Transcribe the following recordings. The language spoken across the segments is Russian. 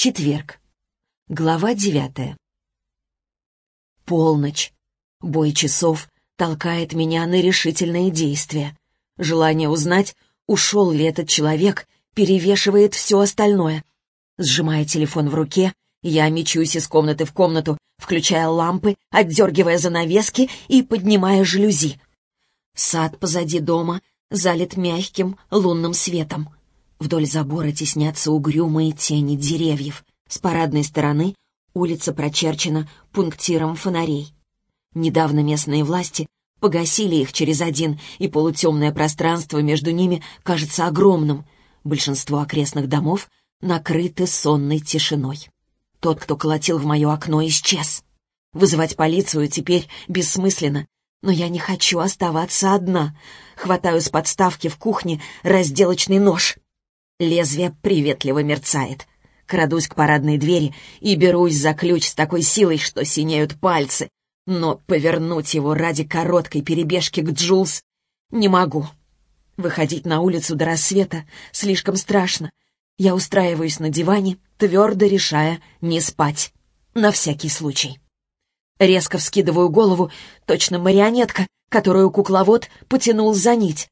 Четверг. Глава девятая. Полночь. Бой часов толкает меня на решительные действия. Желание узнать, ушел ли этот человек, перевешивает все остальное. Сжимая телефон в руке, я мечусь из комнаты в комнату, включая лампы, отдергивая занавески и поднимая жалюзи. Сад позади дома залит мягким лунным светом. Вдоль забора теснятся угрюмые тени деревьев. С парадной стороны улица прочерчена пунктиром фонарей. Недавно местные власти погасили их через один, и полутемное пространство между ними кажется огромным. Большинство окрестных домов накрыты сонной тишиной. Тот, кто колотил в мое окно, исчез. Вызывать полицию теперь бессмысленно, но я не хочу оставаться одна. Хватаю с подставки в кухне разделочный нож. Лезвие приветливо мерцает. Крадусь к парадной двери и берусь за ключ с такой силой, что синеют пальцы. Но повернуть его ради короткой перебежки к Джулс не могу. Выходить на улицу до рассвета слишком страшно. Я устраиваюсь на диване, твердо решая не спать. На всякий случай. Резко вскидываю голову, точно марионетка, которую кукловод потянул за нить.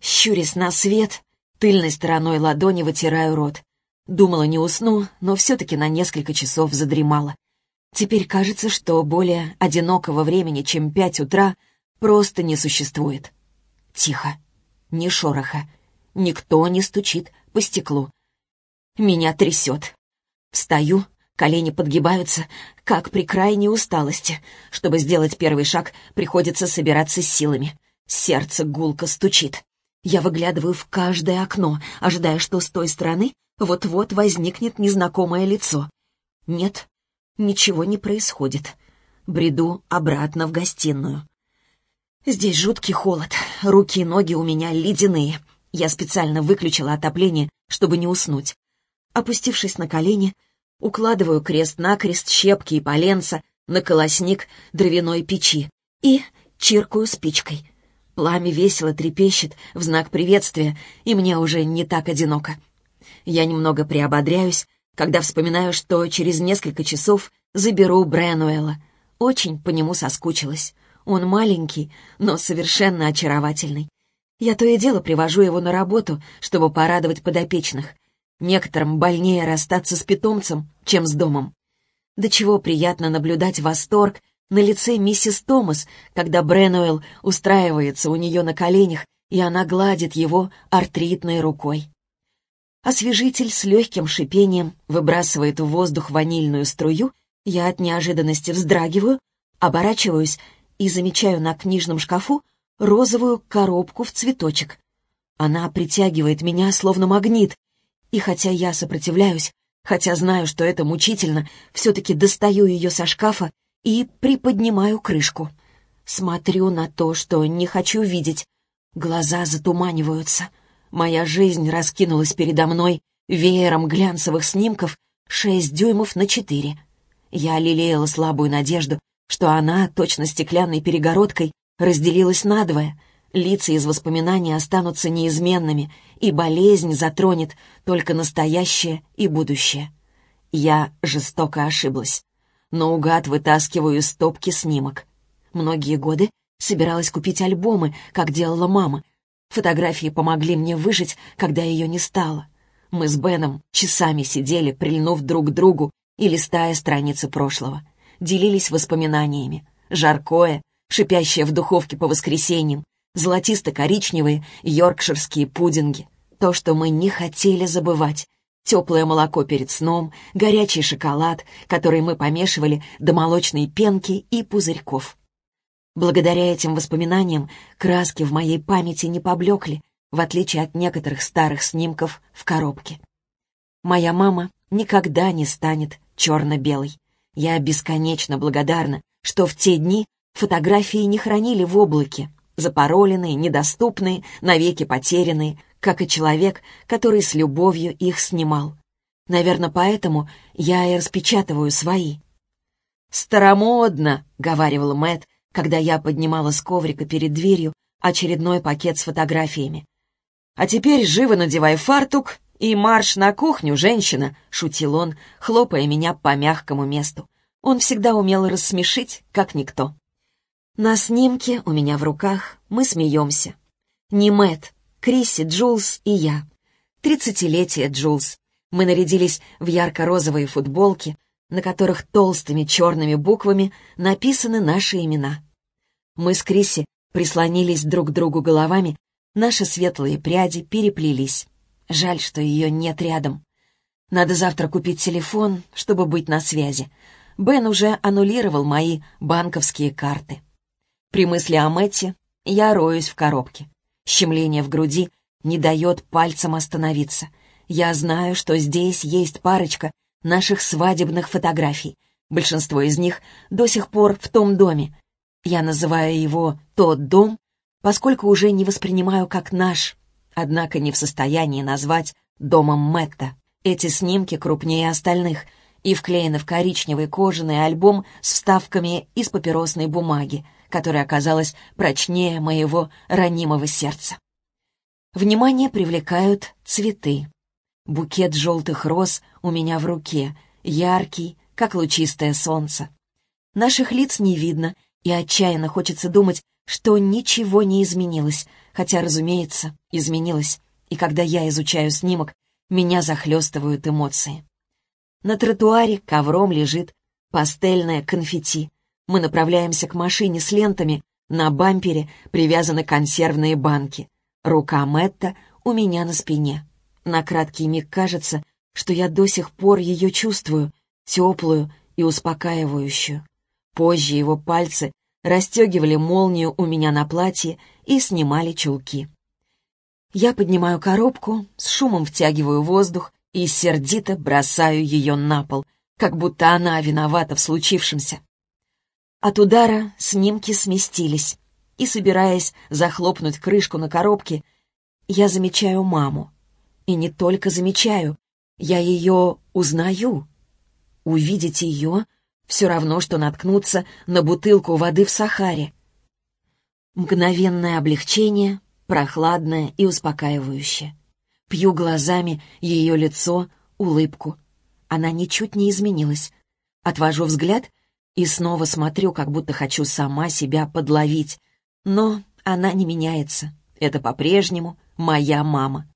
Щурясь на свет, Тыльной стороной ладони вытираю рот. Думала, не усну, но все-таки на несколько часов задремала. Теперь кажется, что более одинокого времени, чем пять утра, просто не существует. Тихо. Ни шороха. Никто не стучит по стеклу. Меня трясет. Встаю, колени подгибаются, как при крайней усталости. Чтобы сделать первый шаг, приходится собираться с силами. Сердце гулко стучит. Я выглядываю в каждое окно, ожидая, что с той стороны вот-вот возникнет незнакомое лицо. Нет, ничего не происходит. Бреду обратно в гостиную. Здесь жуткий холод, руки и ноги у меня ледяные. Я специально выключила отопление, чтобы не уснуть. Опустившись на колени, укладываю крест-накрест щепки и поленца на колосник дровяной печи и чиркаю спичкой — Пламя весело трепещет в знак приветствия, и мне уже не так одиноко. Я немного приободряюсь, когда вспоминаю, что через несколько часов заберу Брэнуэла. Очень по нему соскучилась. Он маленький, но совершенно очаровательный. Я то и дело привожу его на работу, чтобы порадовать подопечных. Некоторым больнее расстаться с питомцем, чем с домом. До чего приятно наблюдать восторг, на лице миссис Томас, когда Бренуэлл устраивается у нее на коленях, и она гладит его артритной рукой. Освежитель с легким шипением выбрасывает в воздух ванильную струю, я от неожиданности вздрагиваю, оборачиваюсь и замечаю на книжном шкафу розовую коробку в цветочек. Она притягивает меня, словно магнит, и хотя я сопротивляюсь, хотя знаю, что это мучительно, все-таки достаю ее со шкафа и приподнимаю крышку. Смотрю на то, что не хочу видеть. Глаза затуманиваются. Моя жизнь раскинулась передо мной веером глянцевых снимков шесть дюймов на четыре. Я лелеяла слабую надежду, что она, точно стеклянной перегородкой, разделилась надвое. Лица из воспоминаний останутся неизменными, и болезнь затронет только настоящее и будущее. Я жестоко ошиблась наугад вытаскиваю из стопки снимок. Многие годы собиралась купить альбомы, как делала мама. Фотографии помогли мне выжить, когда ее не стало. Мы с Беном часами сидели, прильнув друг к другу и листая страницы прошлого. Делились воспоминаниями. Жаркое, шипящее в духовке по воскресеньям, золотисто-коричневые йоркширские пудинги. То, что мы не хотели забывать, теплое молоко перед сном, горячий шоколад, который мы помешивали до молочной пенки и пузырьков. Благодаря этим воспоминаниям краски в моей памяти не поблекли, в отличие от некоторых старых снимков в коробке. Моя мама никогда не станет черно-белой. Я бесконечно благодарна, что в те дни фотографии не хранили в облаке, запароленные, недоступные, навеки потерянные, как и человек, который с любовью их снимал. Наверное, поэтому я и распечатываю свои. «Старомодно», — говаривал Мэт, когда я поднимала с коврика перед дверью очередной пакет с фотографиями. «А теперь живо надевай фартук «И марш на кухню, женщина!» — шутил он, хлопая меня по мягкому месту. Он всегда умел рассмешить, как никто. На снимке у меня в руках мы смеемся. Не Мэтт, Крисси, Джулс и я. Тридцатилетие Джулс. Мы нарядились в ярко-розовые футболки, на которых толстыми черными буквами написаны наши имена. Мы с Крисси прислонились друг к другу головами, наши светлые пряди переплелись. Жаль, что ее нет рядом. Надо завтра купить телефон, чтобы быть на связи. Бен уже аннулировал мои банковские карты. При мысли о Мэтте я роюсь в коробке. Щемление в груди не дает пальцам остановиться. Я знаю, что здесь есть парочка наших свадебных фотографий. Большинство из них до сих пор в том доме. Я называю его «тот дом», поскольку уже не воспринимаю как наш, однако не в состоянии назвать домом Мэтта. Эти снимки крупнее остальных и вклеены в коричневый кожаный альбом с вставками из папиросной бумаги, которая оказалась прочнее моего ранимого сердца. Внимание привлекают цветы. Букет желтых роз у меня в руке, яркий, как лучистое солнце. Наших лиц не видно, и отчаянно хочется думать, что ничего не изменилось, хотя, разумеется, изменилось, и когда я изучаю снимок, меня захлестывают эмоции. На тротуаре ковром лежит пастельное конфетти. Мы направляемся к машине с лентами, на бампере привязаны консервные банки. Рука Мэтта у меня на спине. На краткий миг кажется, что я до сих пор ее чувствую, теплую и успокаивающую. Позже его пальцы расстегивали молнию у меня на платье и снимали чулки. Я поднимаю коробку, с шумом втягиваю воздух и сердито бросаю ее на пол, как будто она виновата в случившемся. От удара снимки сместились, и, собираясь захлопнуть крышку на коробке, я замечаю маму. И не только замечаю, я ее узнаю. Увидеть ее — все равно, что наткнуться на бутылку воды в Сахаре. Мгновенное облегчение, прохладное и успокаивающее. Пью глазами ее лицо, улыбку. Она ничуть не изменилась. Отвожу взгляд и снова смотрю, как будто хочу сама себя подловить. Но она не меняется. Это по-прежнему моя мама.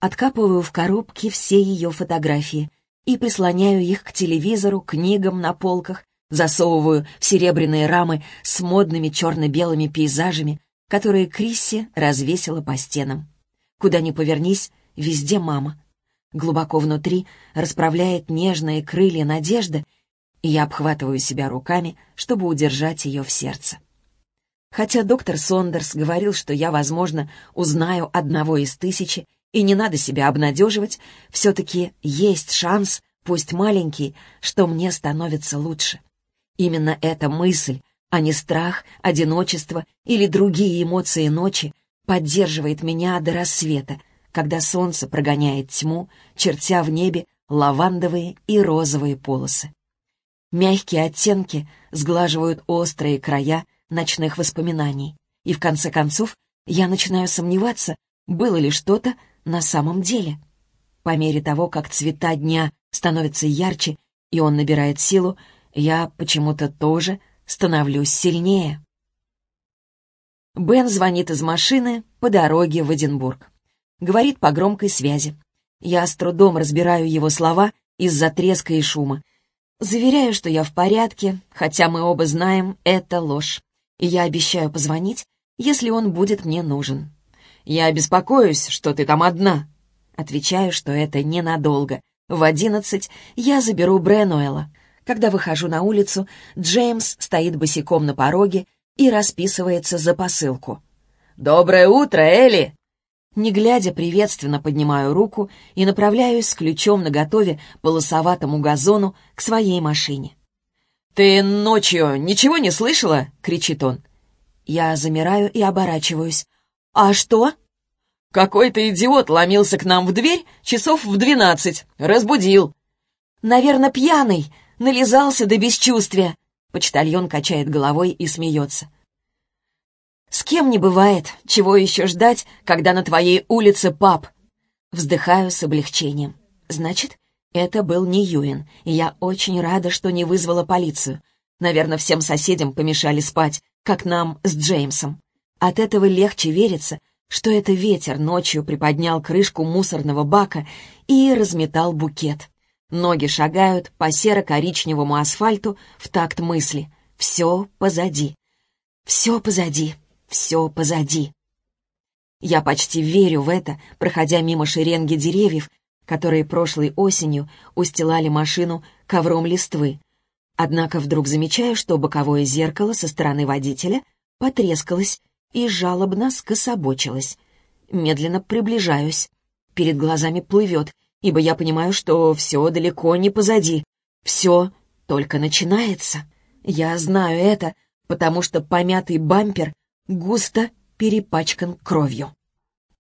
Откапываю в коробке все ее фотографии и прислоняю их к телевизору, книгам на полках, засовываю в серебряные рамы с модными черно-белыми пейзажами, которые Крисси развесила по стенам. Куда ни повернись, везде мама. Глубоко внутри расправляет нежные крылья надежда, и я обхватываю себя руками, чтобы удержать ее в сердце. Хотя доктор Сондерс говорил, что я, возможно, узнаю одного из тысячи, и не надо себя обнадеживать, все-таки есть шанс, пусть маленький, что мне становится лучше. Именно эта мысль, а не страх, одиночество или другие эмоции ночи, поддерживает меня до рассвета, когда солнце прогоняет тьму, чертя в небе лавандовые и розовые полосы. Мягкие оттенки сглаживают острые края ночных воспоминаний, и в конце концов я начинаю сомневаться, было ли что-то на самом деле. По мере того, как цвета дня становятся ярче, и он набирает силу, я почему-то тоже становлюсь сильнее. Бен звонит из машины по дороге в Эдинбург. Говорит по громкой связи. Я с трудом разбираю его слова из-за треска и шума. Заверяю, что я в порядке, хотя мы оба знаем, это ложь. И я обещаю позвонить, если он будет мне нужен. Я беспокоюсь, что ты там одна. Отвечаю, что это ненадолго. В одиннадцать я заберу Бренуэла. Когда выхожу на улицу, Джеймс стоит босиком на пороге и расписывается за посылку. «Доброе утро, Элли!» Не глядя, приветственно поднимаю руку и направляюсь с ключом наготове по лосоватому газону к своей машине. «Ты ночью ничего не слышала?» — кричит он. Я замираю и оборачиваюсь. «А что?» «Какой-то идиот ломился к нам в дверь часов в двенадцать. Разбудил». «Наверное, пьяный. Нализался до бесчувствия». Почтальон качает головой и смеется. С кем не бывает, чего еще ждать, когда на твоей улице пап? Вздыхаю с облегчением. Значит, это был не Юин, и я очень рада, что не вызвала полицию. Наверное, всем соседям помешали спать, как нам с Джеймсом. От этого легче верится, что это ветер ночью приподнял крышку мусорного бака и разметал букет. Ноги шагают по серо-коричневому асфальту в такт мысли. Все позади. Все позади. Все позади. Я почти верю в это, проходя мимо шеренги деревьев, которые прошлой осенью устилали машину ковром листвы. Однако вдруг замечаю, что боковое зеркало со стороны водителя потрескалось и жалобно скособочилось. Медленно приближаюсь. Перед глазами плывет, ибо я понимаю, что все далеко не позади. Все только начинается. Я знаю это, потому что помятый бампер густо перепачкан кровью.